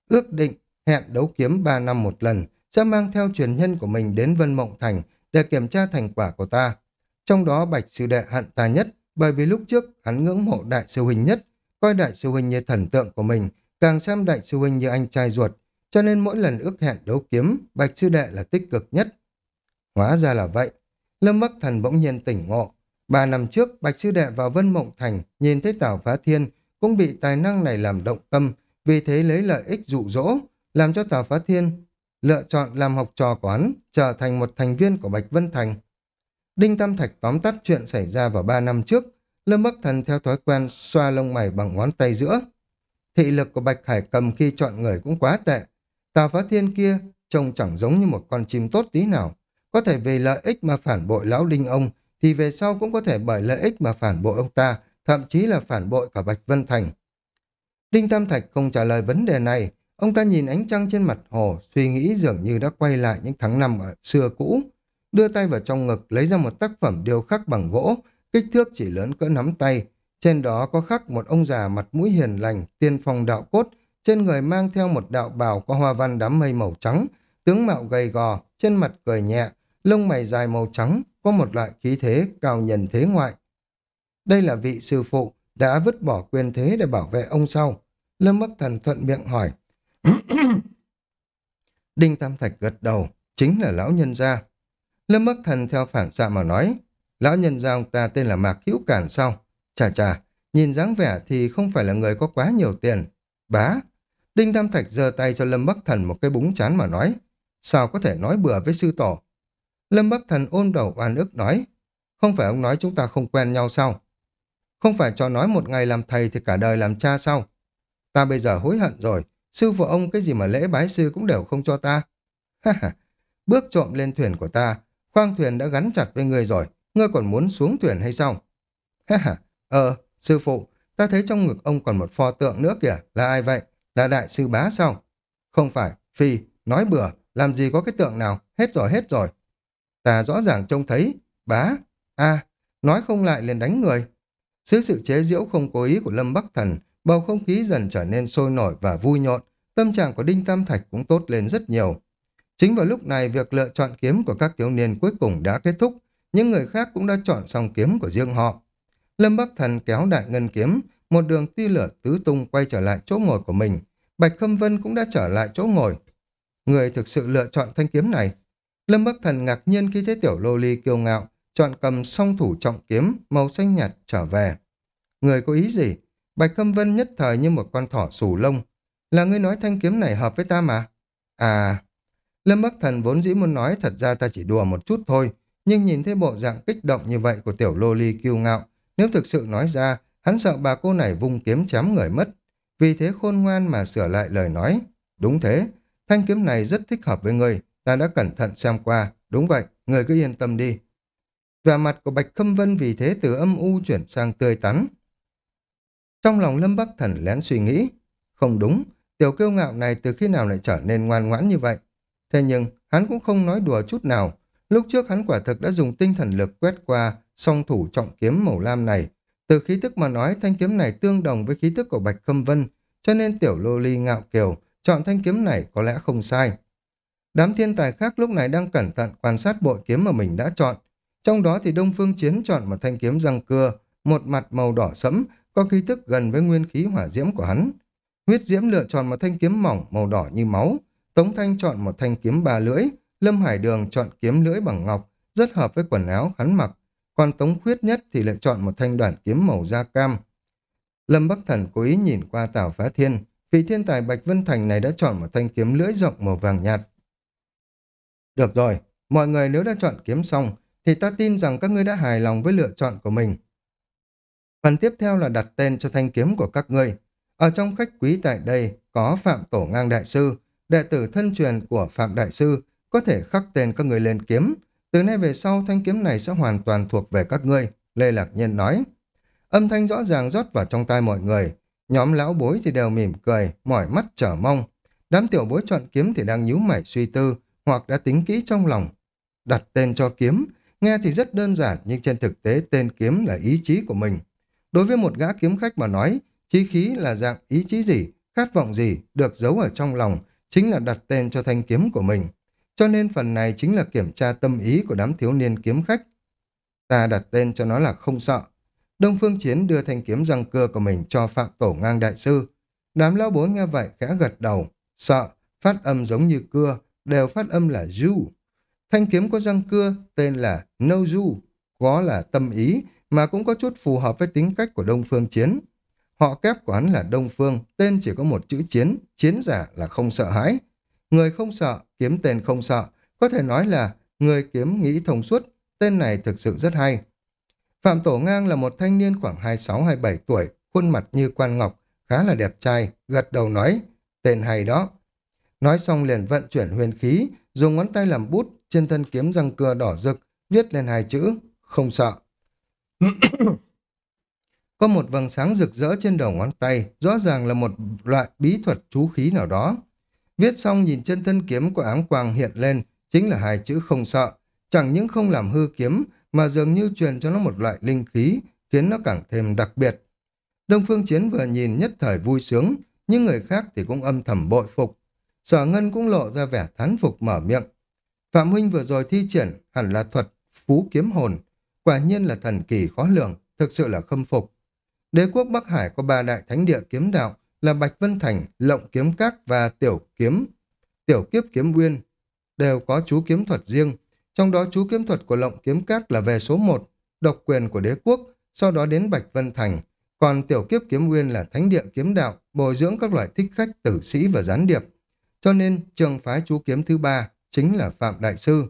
Ước định, hẹn đấu kiếm ba năm một lần, sẽ mang theo truyền nhân của mình đến Vân Mộng Thành để kiểm tra thành quả của ta. Trong đó Bạch sư đệ hận ta nhất, bởi vì lúc trước hắn ngưỡng mộ đại sư huynh nhất, coi đại sư huynh như thần tượng của mình, càng xem đại sư huynh như anh trai ruột, cho nên mỗi lần ước hẹn đấu kiếm, Bạch sư đệ là tích cực nhất. Hóa ra là vậy. Lâm Bắc Thần bỗng nhiên tỉnh ngộ. Ba năm trước, Bạch Sư Đệ vào Vân Mộng Thành nhìn thấy Tào Phá Thiên cũng bị tài năng này làm động tâm, vì thế lấy lợi ích dụ dỗ, làm cho Tào Phá Thiên lựa chọn làm học trò của hắn, trở thành một thành viên của Bạch Vân Thành. Đinh Tam Thạch tóm tắt chuyện xảy ra vào ba năm trước, Lâm Bắc Thần theo thói quen xoa lông mày bằng ngón tay giữa. Thị lực của Bạch Hải cầm khi chọn người cũng quá tệ. Tào Phá Thiên kia trông chẳng giống như một con chim tốt tí nào. Có thể vì lợi ích mà phản bội lão đinh ông, thì về sau cũng có thể bởi lợi ích mà phản bội ông ta, thậm chí là phản bội cả Bạch Vân Thành. Đinh Tam Thạch không trả lời vấn đề này, ông ta nhìn ánh trăng trên mặt hồ, suy nghĩ dường như đã quay lại những tháng năm ở xưa cũ. Đưa tay vào trong ngực lấy ra một tác phẩm điêu khắc bằng gỗ, kích thước chỉ lớn cỡ nắm tay. Trên đó có khắc một ông già mặt mũi hiền lành, tiên phong đạo cốt, trên người mang theo một đạo bào có hoa văn đám mây màu trắng, tướng mạo gầy gò, trên mặt cười nhẹ, lông mày dài màu trắng, có một loại khí thế cao nhân thế ngoại. Đây là vị sư phụ đã vứt bỏ quyền thế để bảo vệ ông sau. Lâm Bắc Thần thuận miệng hỏi. Đinh Tam Thạch gật đầu, chính là lão nhân gia. Lâm Bắc Thần theo phản xạ mà nói, lão nhân gia ông ta tên là Mạc Hữu Cản sau. Chà chà, nhìn dáng vẻ thì không phải là người có quá nhiều tiền. Bá, Đinh Tam Thạch giơ tay cho Lâm Bắc Thần một cái búng chán mà nói, sao có thể nói bừa với sư tổ. Lâm Bắc Thần ôn đầu oan ức nói, không phải ông nói chúng ta không quen nhau sao? Không phải cho nói một ngày làm thầy thì cả đời làm cha sao? Ta bây giờ hối hận rồi, sư phụ ông cái gì mà lễ bái sư cũng đều không cho ta. Ha ha, bước trộm lên thuyền của ta, khoang thuyền đã gắn chặt với người rồi, ngươi còn muốn xuống thuyền hay sao? Ha ha, ờ, sư phụ, ta thấy trong ngực ông còn một pho tượng nữa kìa, là ai vậy? Là đại sư bá sao? Không phải, phi, nói bừa, làm gì có cái tượng nào, hết rồi hết rồi. Ta rõ ràng trông thấy, bá, a nói không lại liền đánh người. Dưới sự chế giễu không cố ý của Lâm Bắc Thần, bầu không khí dần trở nên sôi nổi và vui nhộn, tâm trạng của Đinh Tam Thạch cũng tốt lên rất nhiều. Chính vào lúc này, việc lựa chọn kiếm của các thiếu niên cuối cùng đã kết thúc, những người khác cũng đã chọn xong kiếm của riêng họ. Lâm Bắc Thần kéo đại ngân kiếm, một đường tia lửa tứ tung quay trở lại chỗ ngồi của mình. Bạch Khâm Vân cũng đã trở lại chỗ ngồi. Người thực sự lựa chọn thanh kiếm này. Lâm Bắc Thần ngạc nhiên khi thấy tiểu lô ly kiêu ngạo, chọn cầm song thủ trọng kiếm, màu xanh nhạt trở về. Người có ý gì? Bạch Khâm Vân nhất thời như một con thỏ sù lông. Là ngươi nói thanh kiếm này hợp với ta mà. À, Lâm Bắc Thần vốn dĩ muốn nói thật ra ta chỉ đùa một chút thôi, nhưng nhìn thấy bộ dạng kích động như vậy của tiểu lô ly kiêu ngạo, nếu thực sự nói ra, hắn sợ bà cô này vung kiếm chém người mất. Vì thế khôn ngoan mà sửa lại lời nói. Đúng thế, thanh kiếm này rất thích hợp với người, ta đã cẩn thận xem qua. Đúng vậy, người cứ yên tâm đi. Và mặt của Bạch Khâm Vân vì thế từ âm u chuyển sang tươi tắn. Trong lòng Lâm Bắc Thần lén suy nghĩ, không đúng, tiểu kiêu ngạo này từ khi nào lại trở nên ngoan ngoãn như vậy. Thế nhưng, hắn cũng không nói đùa chút nào. Lúc trước hắn quả thực đã dùng tinh thần lực quét qua song thủ trọng kiếm màu lam này. Từ khí tức mà nói, thanh kiếm này tương đồng với khí tức của Bạch Khâm Vân, cho nên tiểu lô ly ngạo kiều chọn thanh kiếm này có lẽ không sai. Đám thiên tài khác lúc này đang cẩn thận quan sát bội kiếm mà mình đã chọn. Trong đó thì Đông Phương Chiến chọn một thanh kiếm răng cưa, một mặt màu đỏ sẫm, có khí tức gần với nguyên khí hỏa diễm của hắn. Huyết Diễm lựa chọn một thanh kiếm mỏng màu đỏ như máu, Tống Thanh chọn một thanh kiếm ba lưỡi, Lâm Hải Đường chọn kiếm lưỡi bằng ngọc, rất hợp với quần áo hắn mặc, còn Tống Khuyết Nhất thì lại chọn một thanh đoạn kiếm màu da cam. Lâm Bắc Thần cố ý nhìn qua Tào Phá Thiên, vì thiên tài Bạch Vân Thành này đã chọn một thanh kiếm lưỡi rộng màu vàng nhạt. Được rồi, mọi người nếu đã chọn kiếm xong, thì ta tin rằng các ngươi đã hài lòng với lựa chọn của mình. Phần tiếp theo là đặt tên cho thanh kiếm của các ngươi. Ở trong khách quý tại đây có Phạm Tổ Ngang Đại Sư, đệ tử thân truyền của Phạm Đại Sư, có thể khắc tên các người lên kiếm. Từ nay về sau thanh kiếm này sẽ hoàn toàn thuộc về các ngươi, Lê Lạc Nhân nói. Âm thanh rõ ràng rót vào trong tai mọi người. Nhóm lão bối thì đều mỉm cười, mỏi mắt chờ mong. Đám tiểu bối chọn kiếm thì đang nhíu mày suy tư, hoặc đã tính kỹ trong lòng. Đặt tên cho kiếm, nghe thì rất đơn giản nhưng trên thực tế tên kiếm là ý chí của mình. Đối với một gã kiếm khách mà nói, chí khí là dạng ý chí gì, khát vọng gì được giấu ở trong lòng, chính là đặt tên cho thanh kiếm của mình. Cho nên phần này chính là kiểm tra tâm ý của đám thiếu niên kiếm khách. Ta đặt tên cho nó là không sợ. Đông Phương Chiến đưa thanh kiếm răng cưa của mình cho Phạm Tổ ngang đại sư. Đám lão bố nghe vậy khẽ gật đầu. Sợ, phát âm giống như cưa, đều phát âm là du. Thanh kiếm có răng cưa, tên là No Du, có là tâm ý, mà cũng có chút phù hợp với tính cách của Đông Phương Chiến. Họ kép của hắn là Đông Phương, tên chỉ có một chữ chiến, chiến giả là không sợ hãi. Người không sợ, kiếm tên không sợ, có thể nói là người kiếm nghĩ thông suốt, tên này thực sự rất hay. Phạm Tổ Ngang là một thanh niên khoảng 26-27 tuổi, khuôn mặt như quan ngọc, khá là đẹp trai, gật đầu nói, tên hay đó. Nói xong liền vận chuyển huyền khí, dùng ngón tay làm bút, trên thân kiếm răng cưa đỏ rực, viết lên hai chữ, không sợ. Có một vầng sáng rực rỡ trên đầu ngón tay, rõ ràng là một loại bí thuật chú khí nào đó. Viết xong nhìn chân thân kiếm của áng quang hiện lên, chính là hai chữ không sợ. Chẳng những không làm hư kiếm, mà dường như truyền cho nó một loại linh khí, khiến nó càng thêm đặc biệt. Đông Phương Chiến vừa nhìn nhất thời vui sướng, nhưng người khác thì cũng âm thầm bội phục. Sở Ngân cũng lộ ra vẻ thán phục mở miệng. Phạm Huynh vừa rồi thi triển hẳn là thuật phú kiếm hồn. Quả nhiên là thần kỳ khó lường, thực sự là khâm phục. Đế quốc Bắc Hải có ba đại thánh địa kiếm đạo là Bạch Vân Thành, Lộng Kiếm Các và Tiểu Kiếm. Tiểu Kiếp Kiếm Nguyên đều có chú kiếm thuật riêng. Trong đó chú kiếm thuật của Lộng Kiếm Các là về số 1, độc quyền của đế quốc, sau đó đến Bạch Vân Thành. Còn Tiểu Kiếp Kiếm Nguyên là thánh địa kiếm đạo, bồi dưỡng các loại thích khách, tử sĩ và gián điệp. Cho nên trường phái chú kiếm thứ ba chính là Phạm Đại Sư.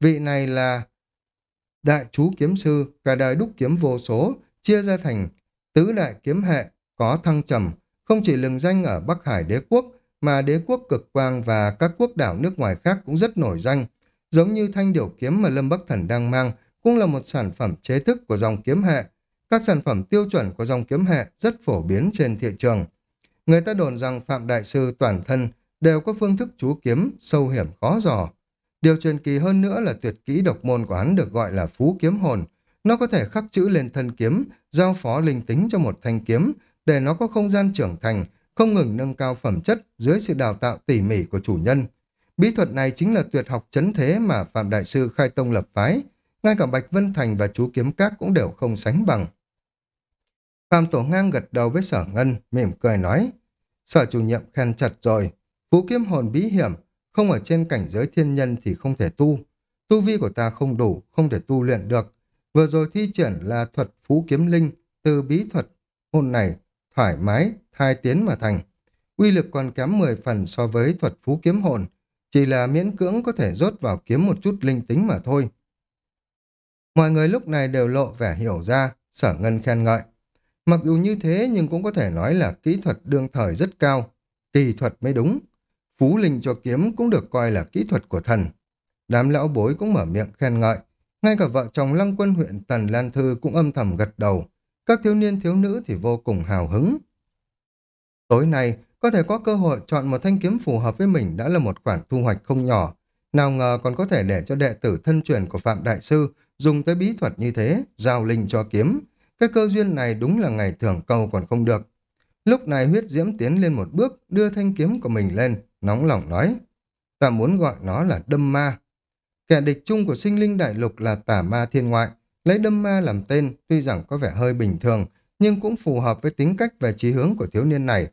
Vị này là đại chú kiếm sư, cả đời đúc kiếm vô số, chia ra thành tứ đại kiếm hệ, có thăng trầm, không chỉ lừng danh ở Bắc Hải đế quốc, mà đế quốc cực quang và các quốc đảo nước ngoài khác cũng rất nổi danh. Giống như thanh điều kiếm mà Lâm Bắc Thần đang mang, cũng là một sản phẩm chế thức của dòng kiếm hệ. Các sản phẩm tiêu chuẩn của dòng kiếm hệ rất phổ biến trên thị trường. Người ta đồn rằng Phạm Đại Sư toàn thân đều có phương thức chú kiếm sâu hiểm khó dò. Điều truyền kỳ hơn nữa là tuyệt kỹ độc môn của hắn được gọi là phú kiếm hồn. Nó có thể khắc chữ lên thân kiếm, giao phó linh tính cho một thanh kiếm, để nó có không gian trưởng thành, không ngừng nâng cao phẩm chất dưới sự đào tạo tỉ mỉ của chủ nhân. Bí thuật này chính là tuyệt học chấn thế mà Phạm Đại Sư khai tông lập phái. Ngay cả Bạch Vân Thành và chú Kiếm Các cũng đều không sánh bằng. Phạm Tổ Ngang gật đầu với sở ngân, mỉm cười nói. Sở chủ nhiệm khen chặt rồi, Phú kiếm hồn bí hiểm, không ở trên cảnh giới thiên nhân thì không thể tu. Tu vi của ta không đủ, không thể tu luyện được. Vừa rồi thi triển là thuật phú kiếm linh, từ bí thuật hồn này thoải mái, thai tiến mà thành. Uy lực còn kém 10 phần so với thuật phú kiếm hồn, chỉ là miễn cưỡng có thể rốt vào kiếm một chút linh tính mà thôi. Mọi người lúc này đều lộ vẻ hiểu ra, sở ngân khen ngợi. Mặc dù như thế nhưng cũng có thể nói là kỹ thuật đương thời rất cao, kỳ thuật mới đúng. Phú linh cho kiếm cũng được coi là kỹ thuật của thần. Đám lão bối cũng mở miệng khen ngợi. Ngay cả vợ chồng lăng quân huyện Tần Lan Thư cũng âm thầm gật đầu. Các thiếu niên thiếu nữ thì vô cùng hào hứng. Tối nay, có thể có cơ hội chọn một thanh kiếm phù hợp với mình đã là một khoản thu hoạch không nhỏ. Nào ngờ còn có thể để cho đệ tử thân truyền của Phạm Đại Sư dùng tới bí thuật như thế, giao linh cho kiếm. Cái cơ duyên này đúng là ngày thường cầu còn không được. Lúc này huyết diễm tiến lên một bước, đưa thanh kiếm của mình lên, nóng lòng nói. Ta muốn gọi nó là đâm ma. Kẻ địch chung của sinh linh đại lục là tà ma thiên ngoại. Lấy đâm ma làm tên, tuy rằng có vẻ hơi bình thường, nhưng cũng phù hợp với tính cách và trí hướng của thiếu niên này.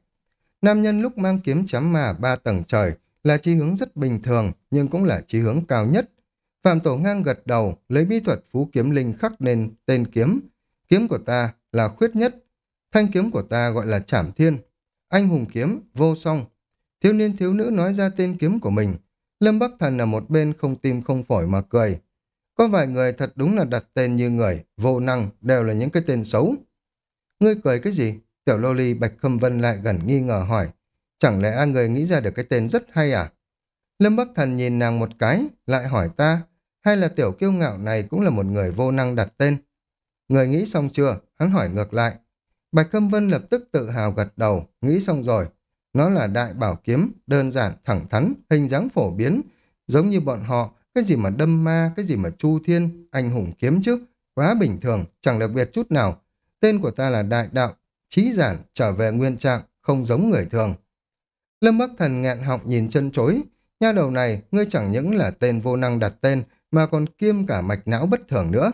Nam nhân lúc mang kiếm chém ma ba tầng trời là trí hướng rất bình thường, nhưng cũng là trí hướng cao nhất. Phạm Tổ ngang gật đầu, lấy bí thuật phú kiếm linh khắc nên tên kiếm. Kiếm của ta là khuyết nhất, thanh kiếm của ta gọi là trảm thiên. Anh hùng kiếm, vô song, Thiếu niên thiếu nữ nói ra tên kiếm của mình. Lâm Bắc Thần ở một bên không tim không phổi mà cười. Có vài người thật đúng là đặt tên như người, vô năng, đều là những cái tên xấu. Ngươi cười cái gì? Tiểu lô ly Bạch Khâm Vân lại gần nghi ngờ hỏi. Chẳng lẽ người nghĩ ra được cái tên rất hay à? Lâm Bắc Thần nhìn nàng một cái, lại hỏi ta, hay là tiểu kiêu ngạo này cũng là một người vô năng đặt tên? Người nghĩ xong chưa? Hắn hỏi ngược lại. Bạch Khâm Vân lập tức tự hào gật đầu, nghĩ xong rồi, nó là đại bảo kiếm, đơn giản, thẳng thắn, hình dáng phổ biến, giống như bọn họ, cái gì mà đâm ma, cái gì mà chu thiên, anh hùng kiếm chứ, quá bình thường, chẳng đặc biệt chút nào. Tên của ta là đại đạo, trí giản, trở về nguyên trạng, không giống người thường. Lâm Bắc Thần nghẹn họng nhìn chân chối, nha đầu này, ngươi chẳng những là tên vô năng đặt tên, mà còn kiêm cả mạch não bất thường nữa.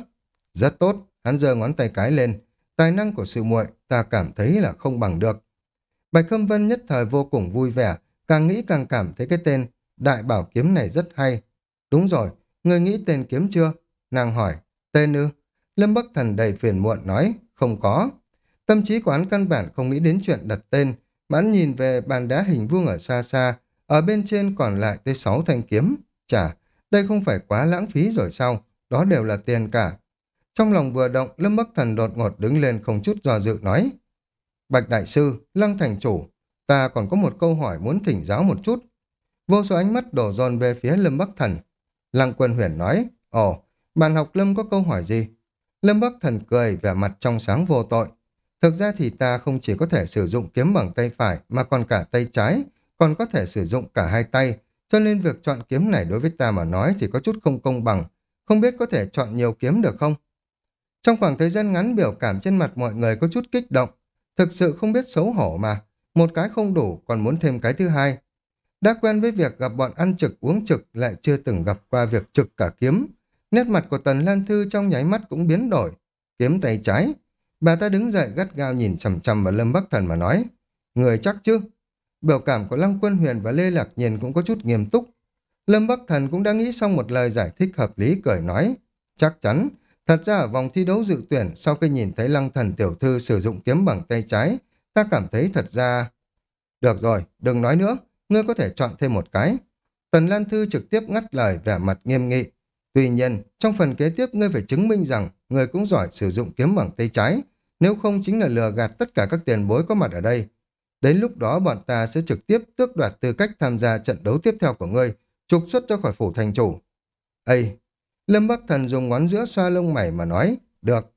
Rất tốt, hắn giơ ngón tay cái lên, tài năng của sự muội ta cảm thấy là không bằng được. Bạch Khâm Vân nhất thời vô cùng vui vẻ, càng nghĩ càng cảm thấy cái tên Đại Bảo Kiếm này rất hay. Đúng rồi, người nghĩ tên kiếm chưa? Nàng hỏi, tên ư? Lâm Bắc Thần đầy phiền muộn nói, không có. Tâm trí của hắn căn bản không nghĩ đến chuyện đặt tên, mà hắn nhìn về bàn đá hình vuông ở xa xa, ở bên trên còn lại tới sáu thanh kiếm. Chả, đây không phải quá lãng phí rồi sao? Đó đều là tiền cả. Trong lòng vừa động, Lâm Bắc Thần đột ngột đứng lên không chút do dự nói. Bạch Đại Sư, Lăng Thành Chủ, ta còn có một câu hỏi muốn thỉnh giáo một chút. Vô số ánh mắt đổ dồn về phía Lâm Bắc Thần. Lăng Quân Huyền nói, ồ, bạn học Lâm có câu hỏi gì? Lâm Bắc Thần cười, vẻ mặt trong sáng vô tội. Thực ra thì ta không chỉ có thể sử dụng kiếm bằng tay phải mà còn cả tay trái, còn có thể sử dụng cả hai tay, cho nên việc chọn kiếm này đối với ta mà nói thì có chút không công bằng. Không biết có thể chọn nhiều kiếm được không? Trong khoảng thời gian ngắn biểu cảm trên mặt mọi người có chút kích động. Thực sự không biết xấu hổ mà. Một cái không đủ còn muốn thêm cái thứ hai. Đã quen với việc gặp bọn ăn trực uống trực lại chưa từng gặp qua việc trực cả kiếm. Nét mặt của Tần Lan Thư trong nháy mắt cũng biến đổi. Kiếm tay trái. Bà ta đứng dậy gắt gao nhìn chầm chầm vào Lâm Bắc Thần mà nói. Người chắc chứ? Biểu cảm của Lăng Quân Huyền và Lê Lạc nhìn cũng có chút nghiêm túc. Lâm Bắc Thần cũng đã nghĩ xong một lời giải thích hợp lý cười nói. Chắc chắn, thật ra ở vòng thi đấu dự tuyển sau khi nhìn thấy Lăng Thần Tiểu Thư sử dụng kiếm bằng tay trái, ta cảm thấy thật ra... Được rồi, đừng nói nữa, ngươi có thể chọn thêm một cái. Tần Lan Thư trực tiếp ngắt lời vẻ mặt nghiêm nghị. Tuy nhiên, trong phần kế tiếp ngươi phải chứng minh rằng ngươi cũng giỏi sử dụng kiếm bằng tay trái, nếu không chính là lừa gạt tất cả các tiền bối có mặt ở đây. Đến lúc đó bọn ta sẽ trực tiếp tước đoạt tư cách tham gia trận đấu tiếp theo của ngươi, trục xuất cho khỏi phủ thành chủ. Ây! Lâm Bắc Thần dùng ngón giữa xoa lông mày mà nói, được.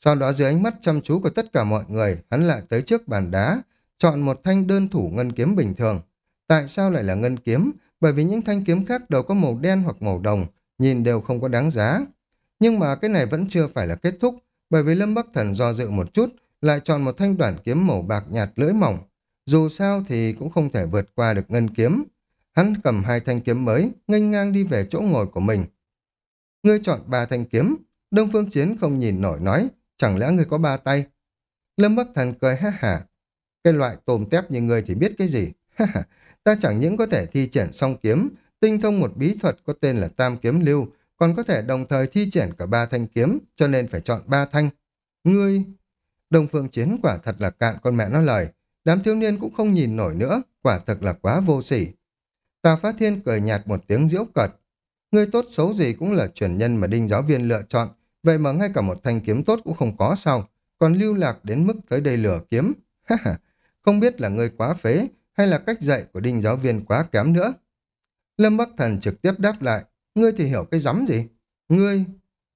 Sau đó dưới ánh mắt chăm chú của tất cả mọi người, hắn lại tới trước bàn đá, chọn một thanh đơn thủ ngân kiếm bình thường. Tại sao lại là ngân kiếm? Bởi vì những thanh kiếm khác đều có màu đen hoặc màu đồng, nhìn đều không có đáng giá. Nhưng mà cái này vẫn chưa phải là kết thúc, bởi vì Lâm Bắc Thần do dự một chút, lại chọn một thanh đoạn kiếm màu bạc nhạt lưỡi mỏng. Dù sao thì cũng không thể vượt qua được ngân kiếm. Hắn cầm hai thanh kiếm mới, nghênh ngang đi về chỗ ngồi của mình. Ngươi chọn ba thanh kiếm, Đông Phương Chiến không nhìn nổi nói, chẳng lẽ ngươi có ba tay? Lâm Bắc Thần cười ha hả. Cái loại tôm tép như ngươi thì biết cái gì? Ha ha, ta chẳng những có thể thi triển song kiếm, tinh thông một bí thuật có tên là Tam Kiếm Lưu, còn có thể đồng thời thi triển cả ba thanh kiếm, cho nên phải chọn ba thanh. Ngươi... Đông Phương Chiến quả thật là cạn con mẹ nó lời, đám thiếu niên cũng không nhìn nổi nữa, quả thật là quá vô sỉ. tà Phát Thiên cười nhạt một tiếng diễu cợt. Ngươi tốt xấu gì cũng là truyền nhân mà đinh giáo viên lựa chọn, vậy mà ngay cả một thanh kiếm tốt cũng không có sao, còn lưu lạc đến mức tới đây lửa kiếm. không biết là ngươi quá phế, hay là cách dạy của đinh giáo viên quá kém nữa. Lâm Bắc Thần trực tiếp đáp lại, ngươi thì hiểu cái rắm gì? Ngươi...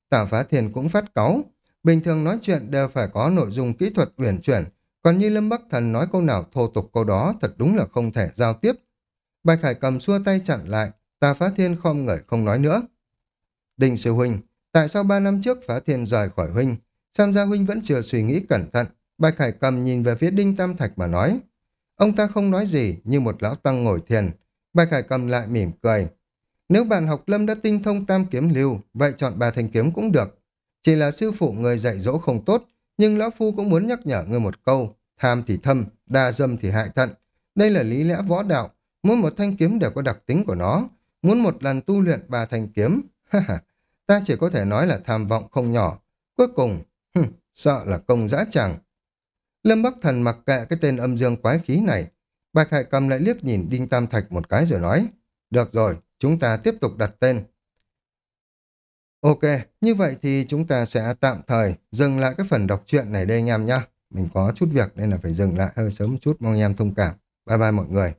tả Phá thiền cũng phát cáu. Bình thường nói chuyện đều phải có nội dung kỹ thuật uyển chuyển, còn như Lâm Bắc Thần nói câu nào thô tục câu đó thật đúng là không thể giao tiếp. Bạch Hải cầm xua tay chặn lại, Tà Phá Thiên khom người không nói nữa. Đình Sư Huynh, tại sao ba năm trước Phá Thiên rời khỏi Huynh? xem ra Huynh vẫn chưa suy nghĩ cẩn thận. Bạch Hải cầm nhìn về phía Đinh Tam Thạch mà nói. Ông ta không nói gì như một lão tăng ngồi thiền. Bạch Hải cầm lại mỉm cười. Nếu bạn học lâm đã tinh thông tam kiếm lưu, vậy chọn ba thanh kiếm cũng được. Chỉ là sư phụ người dạy dỗ không tốt, nhưng lão phu cũng muốn nhắc nhở người một câu. Tham thì thâm, đa dâm thì hại thận. Đây là lý lẽ võ đạo. Mỗi một thanh kiếm đều có đặc tính của nó. Muốn một lần tu luyện ba thanh kiếm, ta chỉ có thể nói là tham vọng không nhỏ. Cuối cùng, sợ là công dã chẳng. Lâm Bắc Thần mặc kệ cái tên âm dương quái khí này. Bạch Hải cầm lại liếc nhìn Đinh Tam Thạch một cái rồi nói, được rồi, chúng ta tiếp tục đặt tên. Ok, như vậy thì chúng ta sẽ tạm thời dừng lại cái phần đọc truyện này đây anh em nhá. Mình có chút việc nên là phải dừng lại hơi sớm một chút, mong anh em thông cảm. Bye bye mọi người.